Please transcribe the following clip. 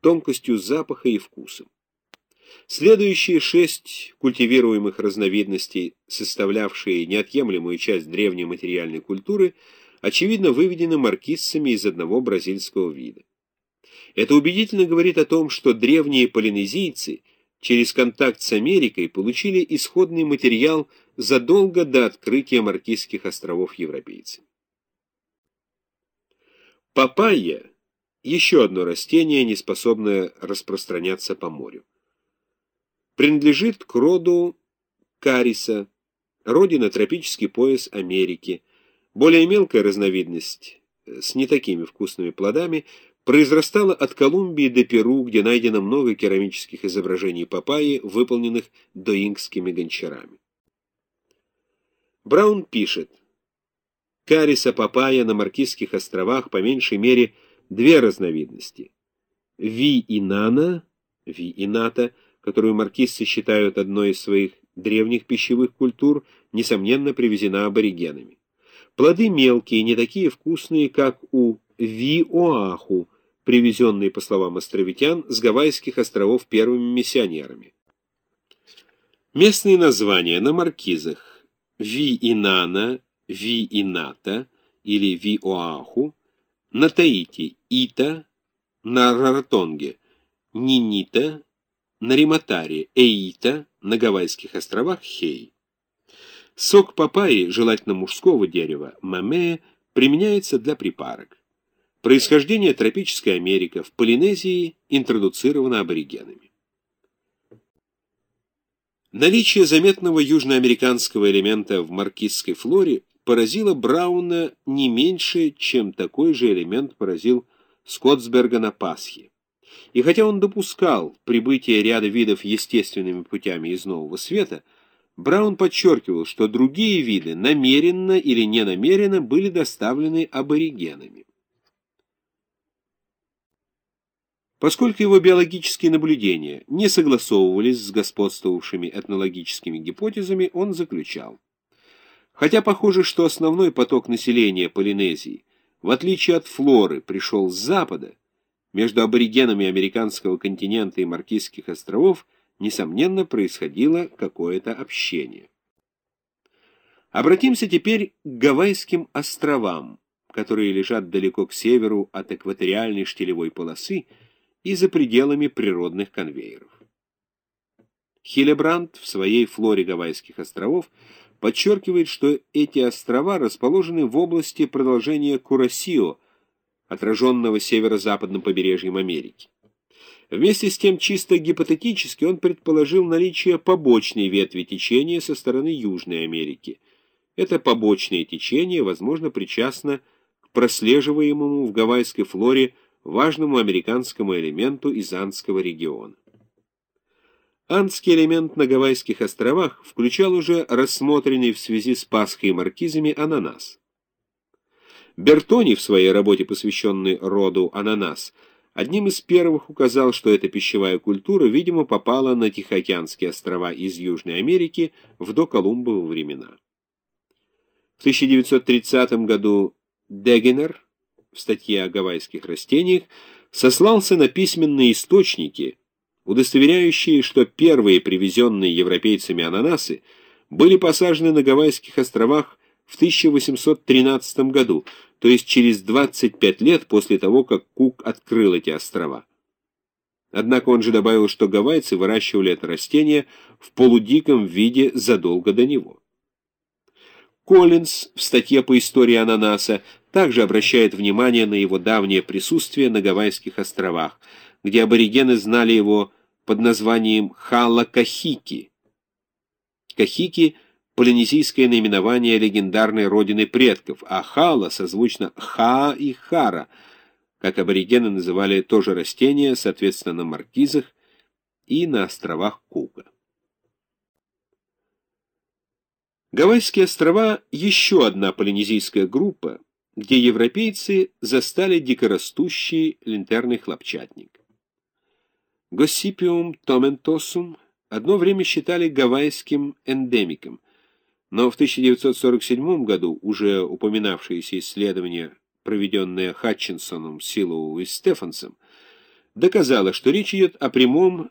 тонкостью запаха и вкусом. Следующие шесть культивируемых разновидностей, составлявшие неотъемлемую часть древней материальной культуры, очевидно выведены маркизцами из одного бразильского вида. Это убедительно говорит о том, что древние полинезийцы через контакт с Америкой получили исходный материал задолго до открытия Маркизских островов европейцами. Папайя – еще одно растение, не способное распространяться по морю принадлежит к роду кариса, родина тропический пояс Америки. Более мелкая разновидность э, с не такими вкусными плодами произрастала от Колумбии до Перу, где найдено много керамических изображений папайи, выполненных доингскими гончарами. Браун пишет, кариса папайя на Маркизских островах по меньшей мере две разновидности. Ви инана, ви ината – которую маркисцы считают одной из своих древних пищевых культур, несомненно привезена аборигенами. Плоды мелкие, не такие вкусные, как у виоаху, привезенные, по словам островитян, с Гавайских островов первыми миссионерами. Местные названия на маркизах Ви-Инана, Ви-Ината или Ви-Оаху, на Таити – Ита, на Раратонге – Нинита, на Риматаре, Эита, на Гавайских островах Хей. Сок папайи, желательно мужского дерева, мамея, применяется для припарок. Происхождение тропической Америка в Полинезии интродуцировано аборигенами. Наличие заметного южноамериканского элемента в маркизской флоре поразило Брауна не меньше, чем такой же элемент поразил Скотсберга на Пасхе. И хотя он допускал прибытие ряда видов естественными путями из Нового Света, Браун подчеркивал, что другие виды намеренно или ненамеренно были доставлены аборигенами. Поскольку его биологические наблюдения не согласовывались с господствовавшими этнологическими гипотезами, он заключал. Хотя похоже, что основной поток населения Полинезии, в отличие от флоры, пришел с запада, между аборигенами американского континента и Маркизских островов, несомненно, происходило какое-то общение. Обратимся теперь к Гавайским островам, которые лежат далеко к северу от экваториальной штилевой полосы и за пределами природных конвейеров. Хилебранд в своей флоре Гавайских островов подчеркивает, что эти острова расположены в области продолжения Курасио, отраженного северо-западным побережьем Америки. Вместе с тем, чисто гипотетически, он предположил наличие побочной ветви течения со стороны Южной Америки. Это побочное течение, возможно, причастно к прослеживаемому в гавайской флоре важному американскому элементу из Андского региона. Андский элемент на Гавайских островах включал уже рассмотренный в связи с Пасхой и маркизами ананас. Бертони в своей работе, посвященной роду ананас, одним из первых указал, что эта пищевая культура, видимо, попала на Тихоокеанские острова из Южной Америки в доколумбовы времена. В 1930 году Дегенер в статье о гавайских растениях сослался на письменные источники, удостоверяющие, что первые привезенные европейцами ананасы были посажены на Гавайских островах в 1813 году, то есть через 25 лет после того, как Кук открыл эти острова. Однако он же добавил, что гавайцы выращивали это растение в полудиком виде задолго до него. Коллинз в статье по истории ананаса также обращает внимание на его давнее присутствие на Гавайских островах, где аборигены знали его под названием Хала-Кахики. Кахики – полинезийское наименование легендарной родины предков, а Хала созвучно Ха и Хара, как аборигены называли тоже растения, соответственно, на Маркизах и на островах Кука. Гавайские острова – еще одна полинезийская группа, где европейцы застали дикорастущий линтерный хлопчатник. Госсипиум томентосум одно время считали гавайским эндемиком – но в 1947 году уже упоминавшиеся исследования, проведенные Хатчинсоном, Силоу и Стефансом, доказала, что речь идет о прямом